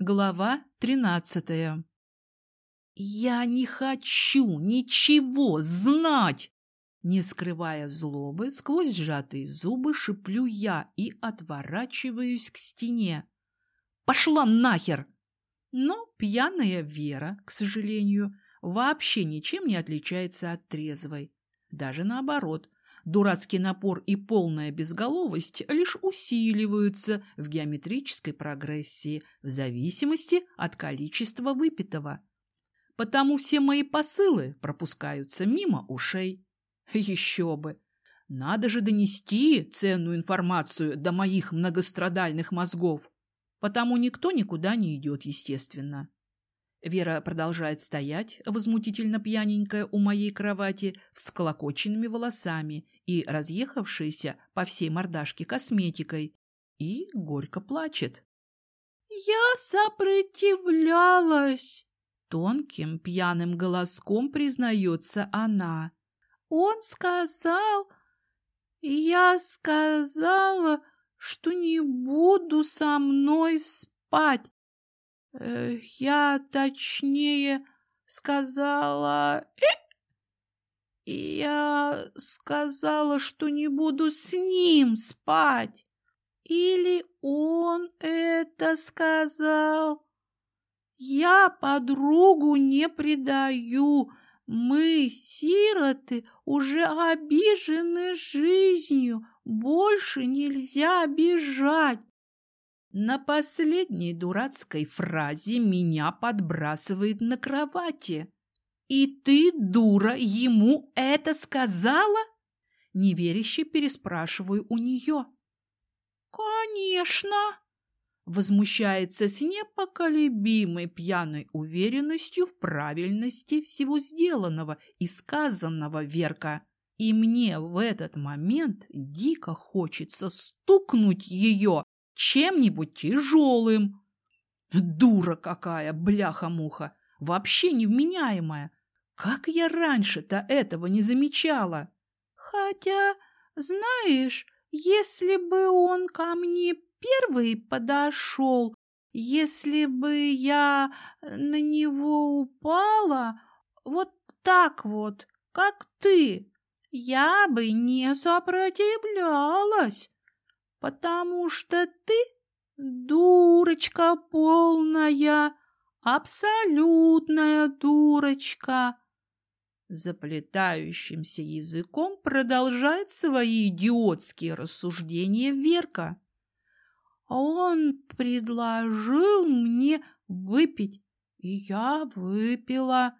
Глава тринадцатая «Я не хочу ничего знать!» Не скрывая злобы, сквозь сжатые зубы шиплю я и отворачиваюсь к стене. «Пошла нахер!» Но пьяная Вера, к сожалению, вообще ничем не отличается от трезвой. Даже наоборот, дурацкий напор и полная безголовость лишь усиливаются в геометрической прогрессии в зависимости от количества выпитого. Потому все мои посылы пропускаются мимо ушей. Еще бы! Надо же донести ценную информацию до моих многострадальных мозгов. Потому никто никуда не идет, естественно. Вера продолжает стоять, возмутительно пьяненькая у моей кровати, с волосами и разъехавшейся по всей мордашке косметикой, и горько плачет. «Я сопротивлялась!» Тонким пьяным голоском признается она. «Он сказал...» «Я сказала, что не буду со мной спать. Э, я точнее сказала... Э, я сказала, что не буду с ним спать. Или он это сказал? Я подругу не предаю. Мы, сироты, уже обижены жизнью. Больше нельзя бежать. На последней дурацкой фразе меня подбрасывает на кровати. «И ты, дура, ему это сказала?» Неверяще переспрашиваю у нее. «Конечно!» Возмущается с непоколебимой пьяной уверенностью в правильности всего сделанного и сказанного Верка. И мне в этот момент дико хочется стукнуть ее чем-нибудь тяжелым. Дура какая, бляха-муха, вообще невменяемая. Как я раньше-то этого не замечала? Хотя, знаешь, если бы он ко мне первый подошел, если бы я на него упала, вот так вот, как ты, я бы не сопротивлялась потому что ты дурочка полная, абсолютная дурочка. Заплетающимся языком продолжает свои идиотские рассуждения Верка. Он предложил мне выпить, и я выпила.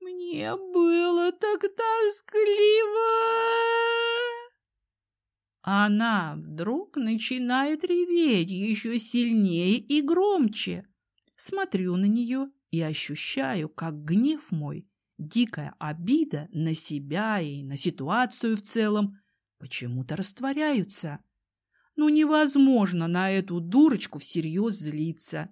Мне было так тоскливо. Она вдруг начинает реветь еще сильнее и громче. Смотрю на нее и ощущаю, как гнев мой, дикая обида на себя и на ситуацию в целом почему-то растворяются. Ну невозможно на эту дурочку всерьез злиться.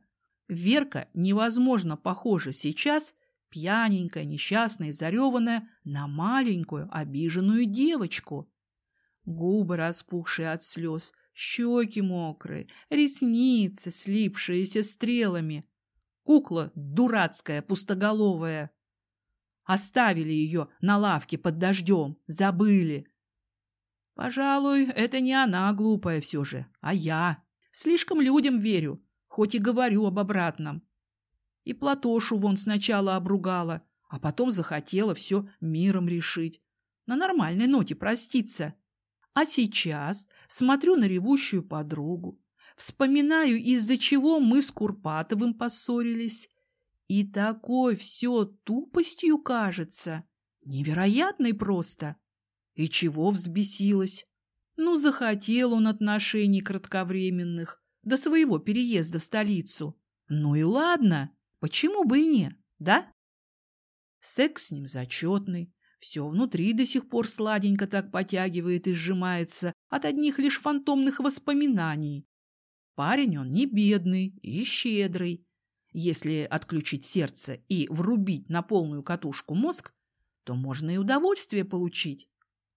Верка невозможно похожа сейчас, пьяненькая, несчастная, зареванная, на маленькую обиженную девочку. Губы распухшие от слез, щеки мокрые, ресницы, слипшиеся стрелами. Кукла дурацкая, пустоголовая. Оставили ее на лавке под дождем, забыли. Пожалуй, это не она глупая все же, а я. Слишком людям верю, хоть и говорю об обратном. И Платошу вон сначала обругала, а потом захотела все миром решить. На нормальной ноте проститься. А сейчас смотрю на ревущую подругу, вспоминаю, из-за чего мы с Курпатовым поссорились. И такой все тупостью кажется. Невероятной просто. И чего взбесилась? Ну, захотел он отношений кратковременных до своего переезда в столицу. Ну и ладно, почему бы и не, да? Секс с ним зачетный, все внутри до сих пор сладенько так потягивает и сжимается от одних лишь фантомных воспоминаний. Парень он не бедный и щедрый. Если отключить сердце и врубить на полную катушку мозг, то можно и удовольствие получить.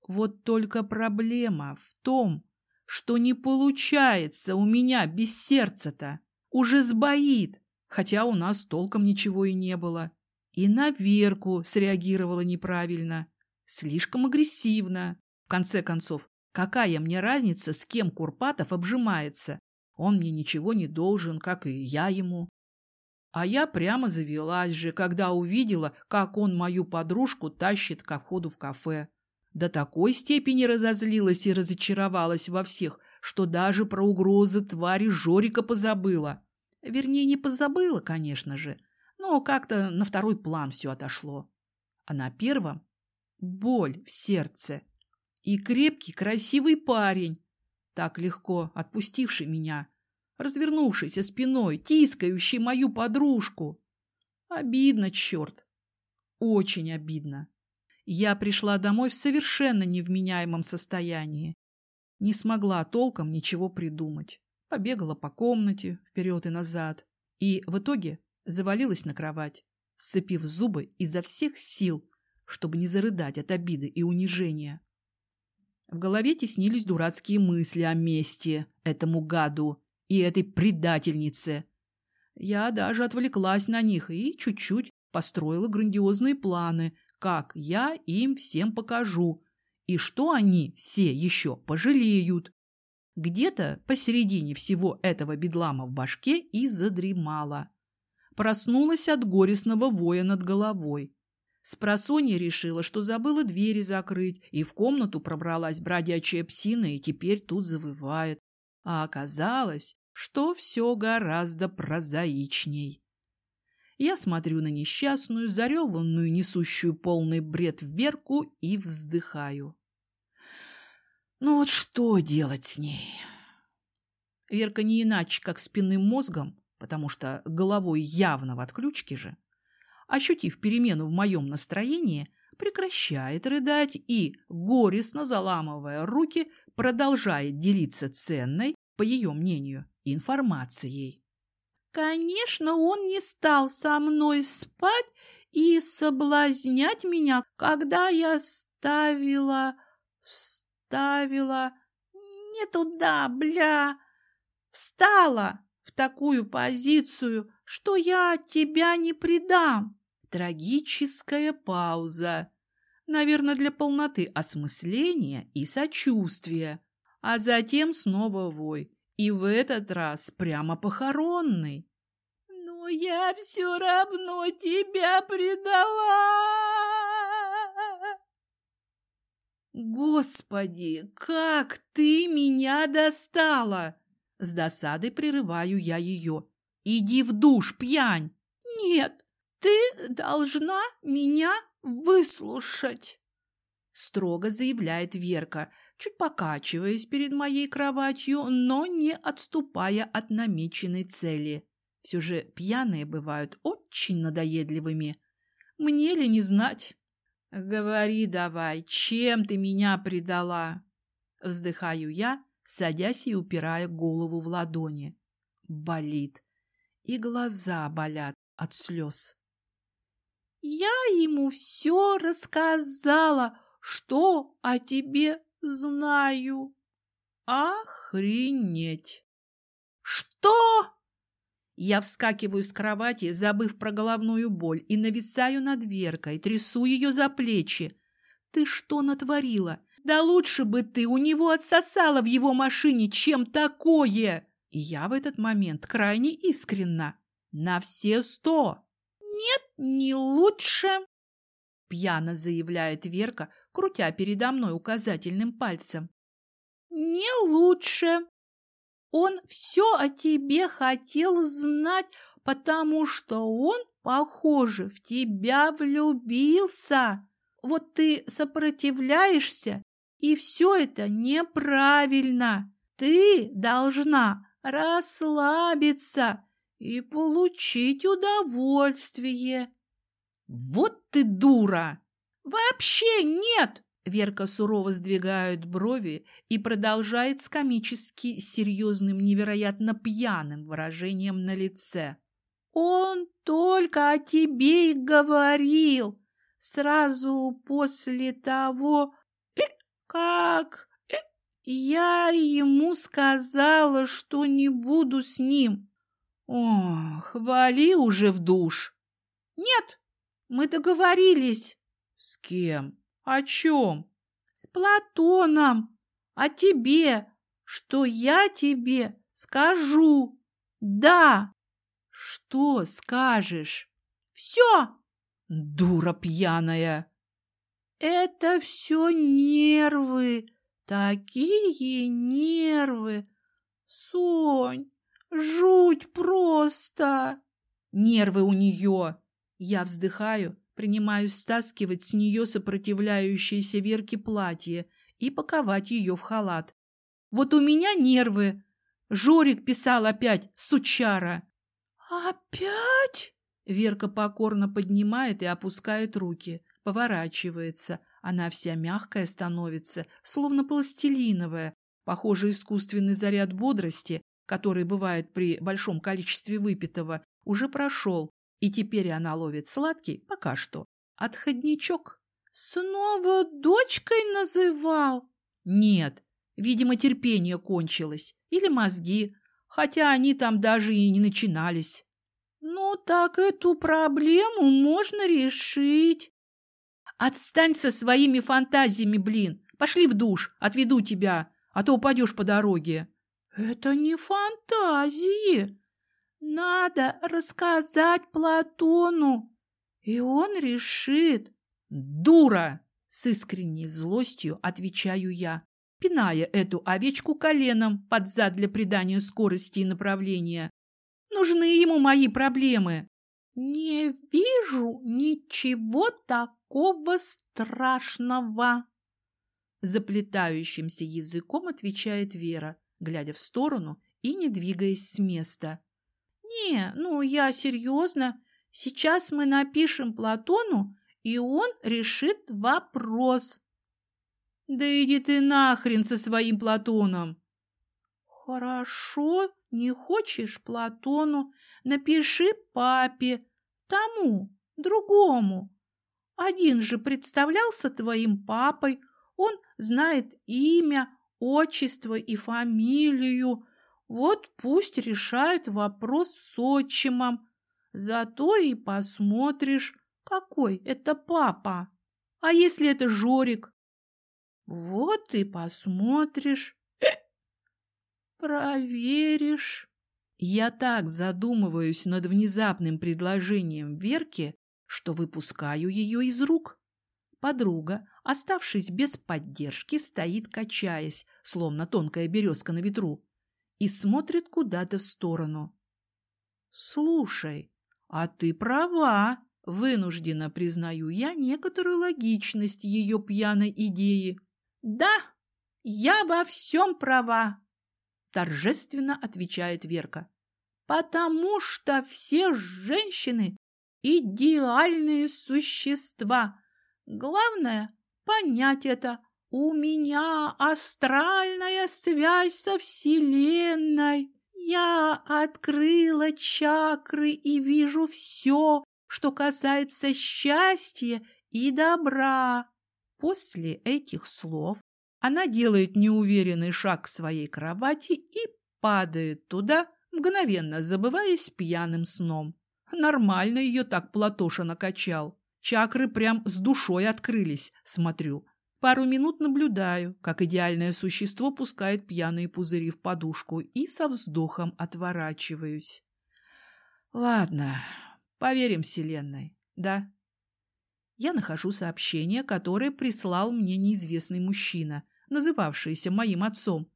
Вот только проблема в том, что не получается у меня без сердца-то. уже сбоит, хотя у нас толком ничего и не было. И на Верку среагировала неправильно, слишком агрессивно. В конце концов, какая мне разница, с кем Курпатов обжимается? Он мне ничего не должен, как и я ему. А я прямо завелась же, когда увидела, как он мою подружку тащит ко входу в кафе. До такой степени разозлилась и разочаровалась во всех, что даже про угрозы твари Жорика позабыла. Вернее, не позабыла, конечно же, но как-то на второй план все отошло. А на первом — боль в сердце. И крепкий, красивый парень, так легко отпустивший меня, развернувшийся спиной, тискающий мою подружку. Обидно, черт. Очень обидно. Я пришла домой в совершенно невменяемом состоянии. Не смогла толком ничего придумать. Побегала по комнате вперед и назад. И в итоге завалилась на кровать, сцепив зубы изо всех сил, чтобы не зарыдать от обиды и унижения. В голове теснились дурацкие мысли о мести этому гаду и этой предательнице. Я даже отвлеклась на них и чуть-чуть построила грандиозные планы, как я им всем покажу, и что они все еще пожалеют. Где-то посередине всего этого бедлама в башке и задремала. Проснулась от горестного воя над головой. Спросонья решила, что забыла двери закрыть, и в комнату пробралась бродячая псина, и теперь тут завывает. А оказалось, что все гораздо прозаичней. Я смотрю на несчастную, зареванную, несущую полный бред Верку и вздыхаю. Ну вот что делать с ней? Верка не иначе, как спинным мозгом, потому что головой явно в отключке же, ощутив перемену в моем настроении, прекращает рыдать и, горестно заламывая руки, продолжает делиться ценной, по ее мнению, информацией. Конечно, он не стал со мной спать и соблазнять меня, когда я ставила... ставила... не туда, бля... Встала в такую позицию, что я тебя не предам. Трагическая пауза. Наверное, для полноты осмысления и сочувствия. А затем снова вой. И в этот раз прямо похоронный. «Но я все равно тебя предала!» «Господи, как ты меня достала!» С досадой прерываю я ее. «Иди в душ, пьянь!» «Нет, ты должна меня выслушать!» Строго заявляет Верка, чуть покачиваясь перед моей кроватью, но не отступая от намеченной цели. Все же пьяные бывают очень надоедливыми. Мне ли не знать? «Говори давай, чем ты меня предала?» Вздыхаю я, садясь и упирая голову в ладони. Болит. И глаза болят от слез. «Я ему все рассказала, что о тебе знаю». «Охренеть!» «Что?» Я вскакиваю с кровати, забыв про головную боль, и нависаю над Веркой, трясу ее за плечи. «Ты что натворила? Да лучше бы ты у него отсосала в его машине, чем такое!» И я в этот момент крайне искренна. На все сто. «Нет, не лучше!» Пьяно заявляет Верка, крутя передо мной указательным пальцем. «Не лучше!» Он все о тебе хотел знать, потому что он, похоже, в тебя влюбился. Вот ты сопротивляешься и все это неправильно. Ты должна расслабиться и получить удовольствие. Вот ты дура! Вообще нет! Верка сурово сдвигает брови и продолжает с комически серьезным, невероятно пьяным выражением на лице. «Он только о тебе и говорил сразу после того, как я ему сказала, что не буду с ним. Ох, вали уже в душ. Нет, мы договорились. С кем? О чем? С Платоном. О тебе. Что я тебе скажу. Да. Что скажешь? Все. Дура пьяная. Это все нервы. Такие нервы. Сонь, жуть просто. Нервы у нее. Я вздыхаю, принимаюсь стаскивать с нее сопротивляющееся Верке платье и паковать ее в халат. Вот у меня нервы. Жорик писал опять, сучара. «Опять?» Верка покорно поднимает и опускает руки, поворачивается. Она вся мягкая становится, словно пластилиновая. Похоже, искусственный заряд бодрости, который бывает при большом количестве выпитого, уже прошел, и теперь она ловит сладкий, пока что, отходничок. «Снова дочкой называл?» «Нет, видимо, терпение кончилось. Или мозги, хотя они там даже и не начинались». «Ну так эту проблему можно решить». «Отстань со своими фантазиями, блин! Пошли в душ, отведу тебя, а то упадешь по дороге». «Это не фантазии. Надо рассказать Платону, и он решит». «Дура!» — с искренней злостью отвечаю я, пиная эту овечку коленом под зад для придания скорости и направления. «Нужны ему мои проблемы!» «Не вижу ничего такого страшного!» Заплетающимся языком отвечает Вера, глядя в сторону и не двигаясь с места. «Не, ну я серьезно. Сейчас мы напишем Платону, и он решит вопрос». «Да иди ты нахрен со своим Платоном!» «Хорошо, не хочешь Платону, напиши папе, тому, другому. Один же представлялся твоим папой, он знает имя, отчество и фамилию. Вот пусть решает вопрос с отчимом. Зато и посмотришь, какой это папа. А если это Жорик? Вот и посмотришь. Проверишь. Я так задумываюсь над внезапным предложением Верки, что выпускаю ее из рук. Подруга, оставшись без поддержки, стоит, качаясь, словно тонкая березка на ветру, и смотрит куда-то в сторону. «Слушай, а ты права!» Вынуждена, признаю я, некоторую логичность ее пьяной идеи. «Да, я во всем права!» Торжественно отвечает Верка. «Потому что все женщины – идеальные существа. Главное – понять это. У меня астральная связь со Вселенной. Я открыла чакры и вижу все, что касается счастья и добра. После этих слов она делает неуверенный шаг к своей кровати и падает туда, мгновенно забываясь пьяным сном. Нормально ее так Платоша накачал. Чакры прям с душой открылись, смотрю. Пару минут наблюдаю, как идеальное существо пускает пьяные пузыри в подушку и со вздохом отворачиваюсь. Ладно, поверим Вселенной, да? Я нахожу сообщение, которое прислал мне неизвестный мужчина, называвшийся моим отцом.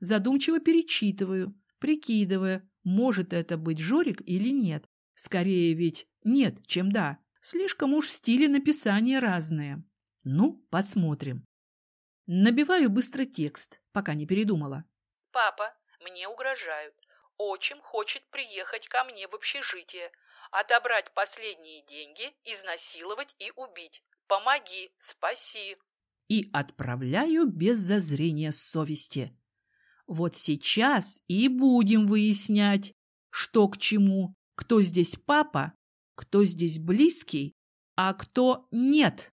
Задумчиво перечитываю, прикидывая, может это быть Жорик или нет. Скорее ведь нет, чем да. Слишком уж стили написания разные. Ну, посмотрим. Набиваю быстро текст, пока не передумала. Папа, мне угрожают. Отчим хочет приехать ко мне в общежитие, отобрать последние деньги, изнасиловать и убить. Помоги, спаси. И отправляю без зазрения совести. Вот сейчас и будем выяснять, что к чему, кто здесь папа, кто здесь близкий, а кто нет.